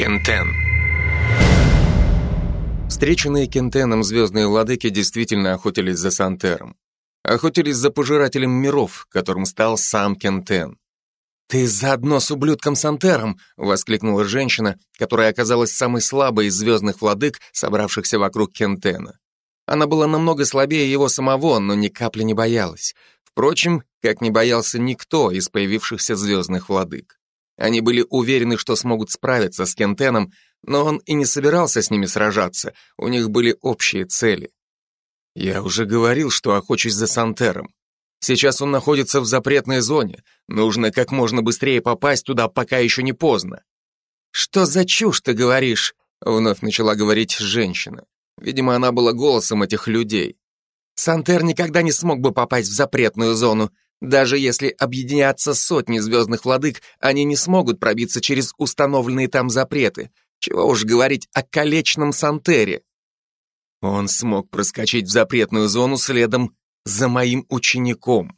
Кентен. Встреченные Кентеном звездные владыки действительно охотились за Сантером. Охотились за пожирателем миров, которым стал сам Кентен. «Ты заодно с ублюдком Сантером!» — воскликнула женщина, которая оказалась самой слабой из звездных владык, собравшихся вокруг Кентена. Она была намного слабее его самого, но ни капли не боялась. Впрочем, как не боялся никто из появившихся звездных владык. Они были уверены, что смогут справиться с Кентеном, но он и не собирался с ними сражаться, у них были общие цели. Я уже говорил, что охочусь за Сантером. Сейчас он находится в запретной зоне, нужно как можно быстрее попасть туда, пока еще не поздно. «Что за чушь ты говоришь?» — вновь начала говорить женщина. Видимо, она была голосом этих людей. «Сантер никогда не смог бы попасть в запретную зону. Даже если объединятся сотни звездных владык, они не смогут пробиться через установленные там запреты. Чего уж говорить о колечном Сантере. Он смог проскочить в запретную зону следом за моим учеником.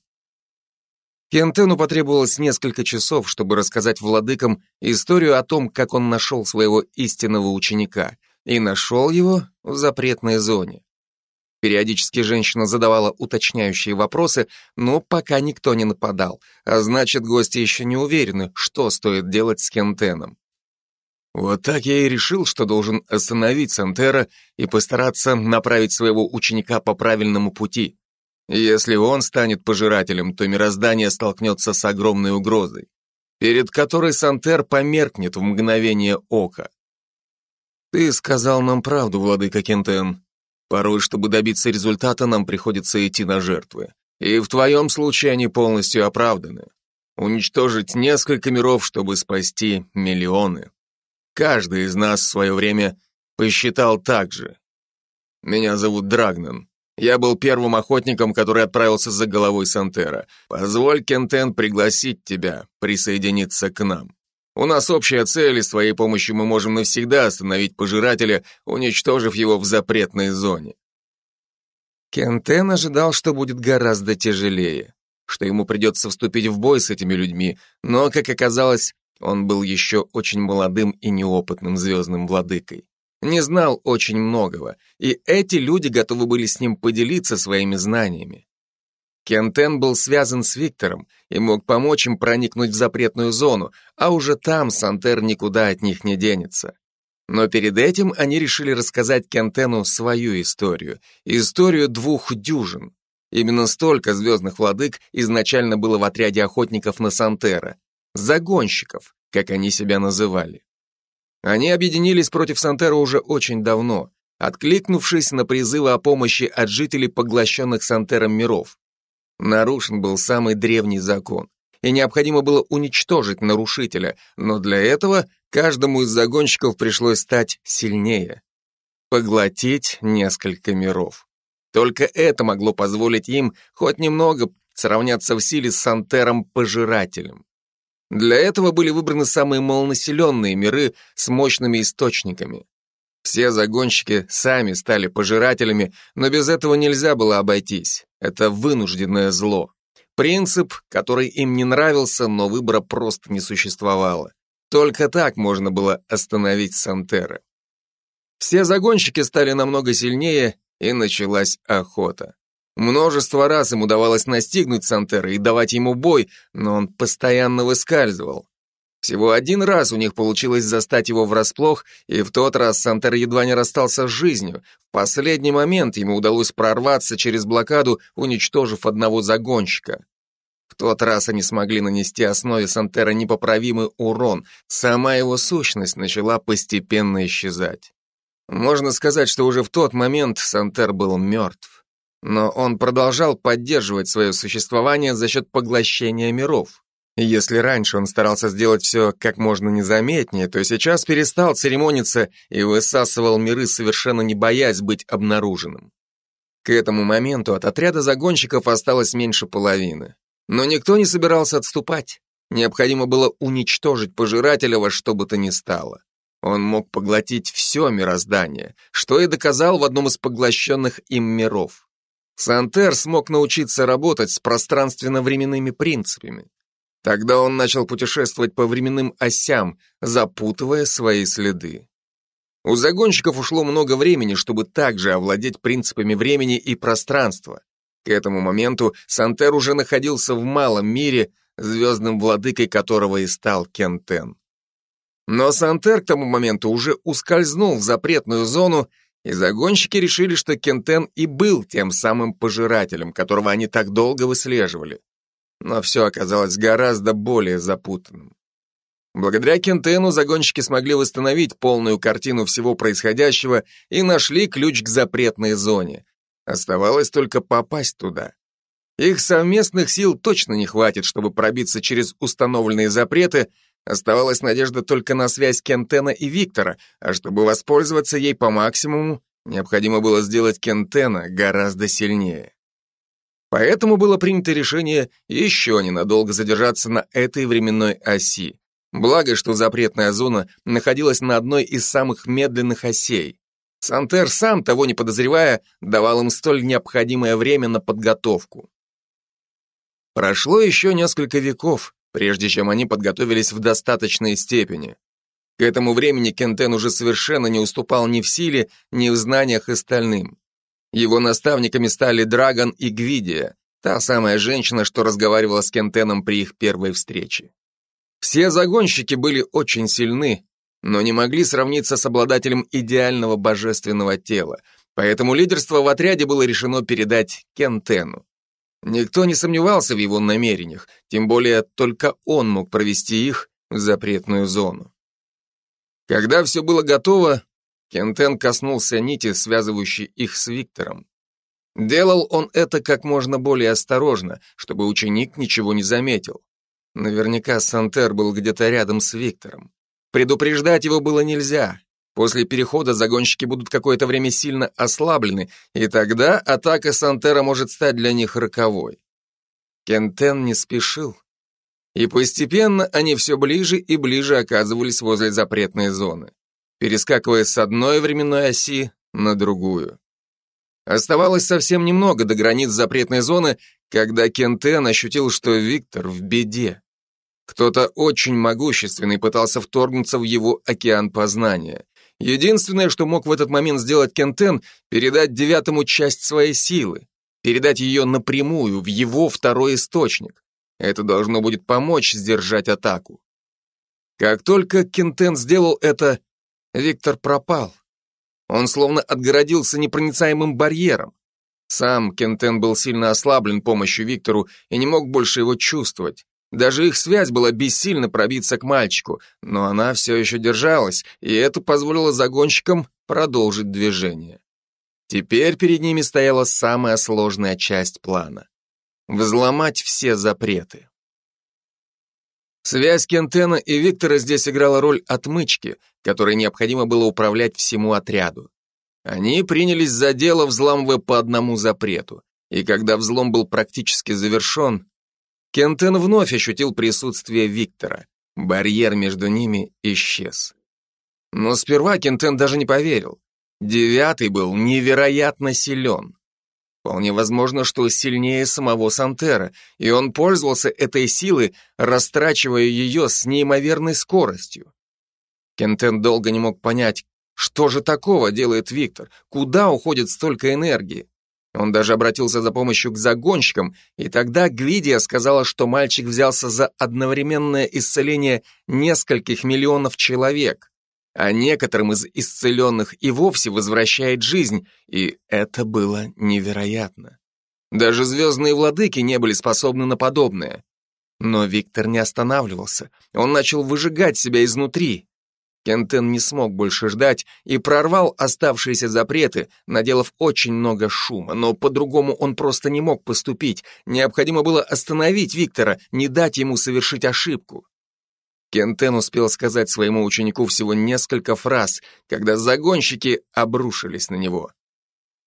Кентену потребовалось несколько часов, чтобы рассказать владыкам историю о том, как он нашел своего истинного ученика, и нашел его в запретной зоне. Периодически женщина задавала уточняющие вопросы, но пока никто не нападал, а значит, гости еще не уверены, что стоит делать с Кентеном. Вот так я и решил, что должен остановить Сантера и постараться направить своего ученика по правильному пути. Если он станет пожирателем, то мироздание столкнется с огромной угрозой, перед которой Сантер померкнет в мгновение ока. Ты сказал нам правду, владыка Кентен. Порой, чтобы добиться результата, нам приходится идти на жертвы. И в твоем случае они полностью оправданы. Уничтожить несколько миров, чтобы спасти миллионы. Каждый из нас в свое время посчитал так же. Меня зовут Драгнан. Я был первым охотником, который отправился за головой Сантера. Позволь, Кентен, пригласить тебя присоединиться к нам. У нас общая цель, и с твоей помощью мы можем навсегда остановить пожирателя, уничтожив его в запретной зоне. Кентен ожидал, что будет гораздо тяжелее, что ему придется вступить в бой с этими людьми, но, как оказалось, он был еще очень молодым и неопытным звездным владыкой. Не знал очень многого, и эти люди готовы были с ним поделиться своими знаниями. Кентен был связан с Виктором и мог помочь им проникнуть в запретную зону, а уже там Сантер никуда от них не денется. Но перед этим они решили рассказать Кентену свою историю, историю двух дюжин. Именно столько звездных владык изначально было в отряде охотников на Сантера, загонщиков, как они себя называли. Они объединились против Сантера уже очень давно, откликнувшись на призывы о помощи от жителей поглощенных Сантером миров. Нарушен был самый древний закон, и необходимо было уничтожить нарушителя, но для этого каждому из загонщиков пришлось стать сильнее. Поглотить несколько миров. Только это могло позволить им хоть немного сравняться в силе с Сантером-пожирателем. Для этого были выбраны самые малонаселенные миры с мощными источниками. Все загонщики сами стали пожирателями, но без этого нельзя было обойтись. Это вынужденное зло. Принцип, который им не нравился, но выбора просто не существовало. Только так можно было остановить Сантера. Все загонщики стали намного сильнее, и началась охота. Множество раз им удавалось настигнуть Сантера и давать ему бой, но он постоянно выскальзывал. Всего один раз у них получилось застать его врасплох, и в тот раз Сантер едва не расстался с жизнью. В последний момент ему удалось прорваться через блокаду, уничтожив одного загонщика. В тот раз они смогли нанести основе Сантера непоправимый урон, сама его сущность начала постепенно исчезать. Можно сказать, что уже в тот момент Сантер был мертв. Но он продолжал поддерживать свое существование за счет поглощения миров. Если раньше он старался сделать все как можно незаметнее, то сейчас перестал церемониться и высасывал миры, совершенно не боясь быть обнаруженным. К этому моменту от отряда загонщиков осталось меньше половины. Но никто не собирался отступать. Необходимо было уничтожить пожирателя во что бы то ни стало. Он мог поглотить все мироздание, что и доказал в одном из поглощенных им миров. Сантер смог научиться работать с пространственно-временными принципами. Тогда он начал путешествовать по временным осям, запутывая свои следы. У загонщиков ушло много времени, чтобы также овладеть принципами времени и пространства. К этому моменту Сантер уже находился в малом мире, звездным владыкой которого и стал Кентен. Но Сантер к тому моменту уже ускользнул в запретную зону, и загонщики решили, что Кентен и был тем самым пожирателем, которого они так долго выслеживали. Но все оказалось гораздо более запутанным. Благодаря Кентену загонщики смогли восстановить полную картину всего происходящего и нашли ключ к запретной зоне. Оставалось только попасть туда. Их совместных сил точно не хватит, чтобы пробиться через установленные запреты, оставалась надежда только на связь Кентена и Виктора, а чтобы воспользоваться ей по максимуму, необходимо было сделать Кентена гораздо сильнее. Поэтому было принято решение еще ненадолго задержаться на этой временной оси. Благо, что запретная зона находилась на одной из самых медленных осей. Сантер, сам того не подозревая, давал им столь необходимое время на подготовку. Прошло еще несколько веков, прежде чем они подготовились в достаточной степени. К этому времени Кентен уже совершенно не уступал ни в силе, ни в знаниях остальным. Его наставниками стали Драгон и Гвидия, та самая женщина, что разговаривала с Кентеном при их первой встрече. Все загонщики были очень сильны, но не могли сравниться с обладателем идеального божественного тела, поэтому лидерство в отряде было решено передать Кентену. Никто не сомневался в его намерениях, тем более только он мог провести их в запретную зону. Когда все было готово, Кентен коснулся нити, связывающей их с Виктором. Делал он это как можно более осторожно, чтобы ученик ничего не заметил. Наверняка Сантер был где-то рядом с Виктором. Предупреждать его было нельзя. После перехода загонщики будут какое-то время сильно ослаблены, и тогда атака Сантера может стать для них роковой. Кентен не спешил. И постепенно они все ближе и ближе оказывались возле запретной зоны перескакивая с одной временной оси на другую. Оставалось совсем немного до границ запретной зоны, когда Кентен ощутил, что Виктор в беде. Кто-то очень могущественный пытался вторгнуться в его океан познания. Единственное, что мог в этот момент сделать Кентен, передать девятому часть своей силы, передать ее напрямую в его второй источник. Это должно будет помочь сдержать атаку. Как только Кентен сделал это, Виктор пропал. Он словно отгородился непроницаемым барьером. Сам Кентен был сильно ослаблен помощью Виктору и не мог больше его чувствовать. Даже их связь была бессильна пробиться к мальчику, но она все еще держалась, и это позволило загонщикам продолжить движение. Теперь перед ними стояла самая сложная часть плана — взломать все запреты. Связь Кентена и Виктора здесь играла роль отмычки, которой необходимо было управлять всему отряду. Они принялись за дело, взламывая по одному запрету. И когда взлом был практически завершен, Кентен вновь ощутил присутствие Виктора. Барьер между ними исчез. Но сперва Кентен даже не поверил. Девятый был невероятно силен. Вполне возможно, что сильнее самого Сантера, и он пользовался этой силой, растрачивая ее с неимоверной скоростью. Кентен долго не мог понять, что же такого делает Виктор, куда уходит столько энергии. Он даже обратился за помощью к загонщикам, и тогда Гвидия сказала, что мальчик взялся за одновременное исцеление нескольких миллионов человек а некоторым из исцеленных и вовсе возвращает жизнь, и это было невероятно. Даже звездные владыки не были способны на подобное. Но Виктор не останавливался, он начал выжигать себя изнутри. Кентен не смог больше ждать и прорвал оставшиеся запреты, наделав очень много шума, но по-другому он просто не мог поступить. Необходимо было остановить Виктора, не дать ему совершить ошибку. Кентен успел сказать своему ученику всего несколько фраз, когда загонщики обрушились на него.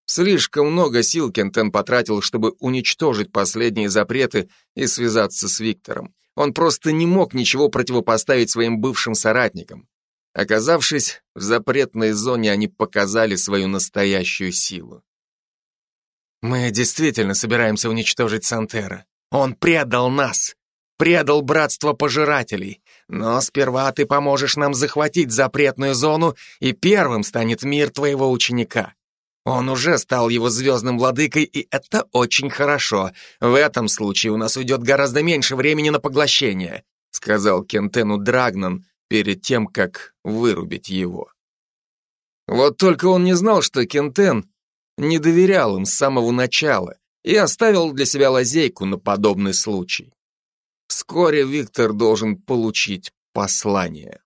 Слишком много сил Кентен потратил, чтобы уничтожить последние запреты и связаться с Виктором. Он просто не мог ничего противопоставить своим бывшим соратникам. Оказавшись в запретной зоне, они показали свою настоящую силу. «Мы действительно собираемся уничтожить Сантера. Он предал нас. предал братство пожирателей. Но сперва ты поможешь нам захватить запретную зону, и первым станет мир твоего ученика. Он уже стал его звездным владыкой, и это очень хорошо. В этом случае у нас уйдет гораздо меньше времени на поглощение», сказал Кентену Драгнан перед тем, как вырубить его. Вот только он не знал, что Кентен не доверял им с самого начала и оставил для себя лазейку на подобный случай. Вскоре Виктор должен получить послание.